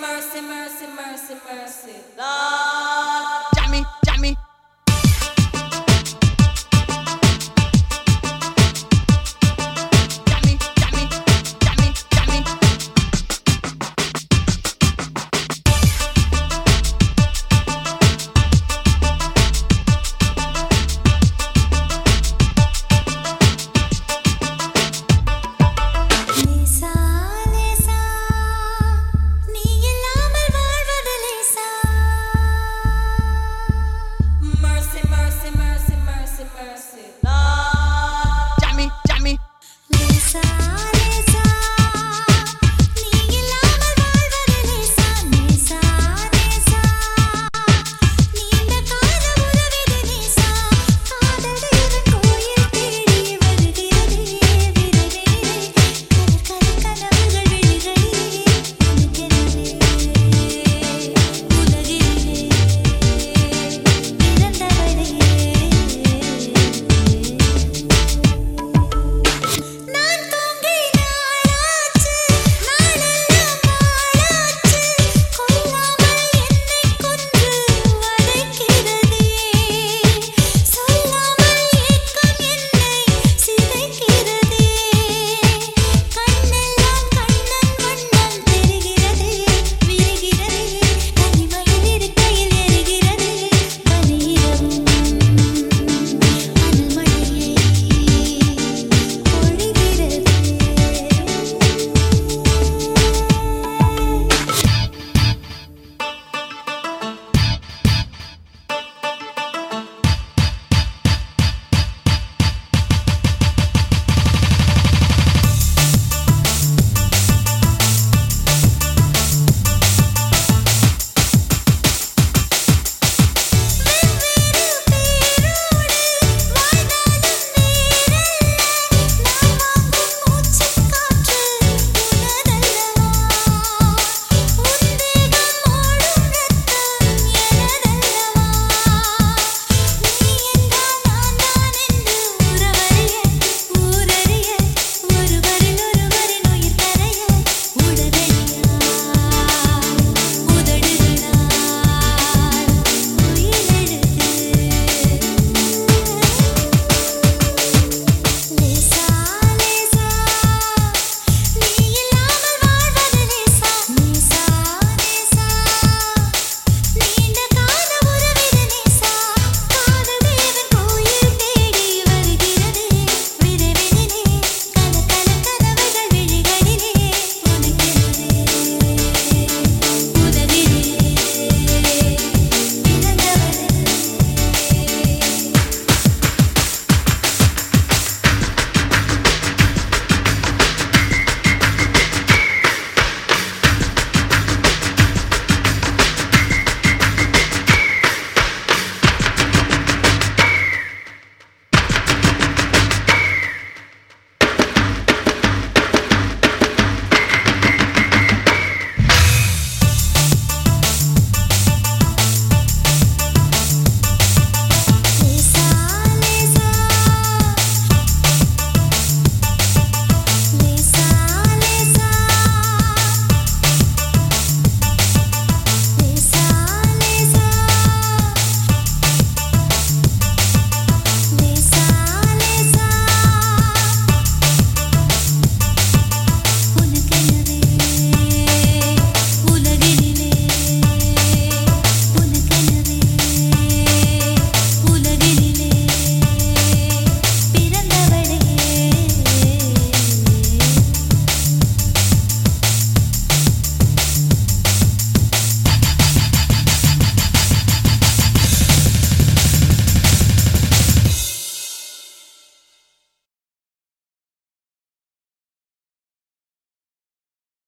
mercy, mercy, mercy, mercy, mercy. Lord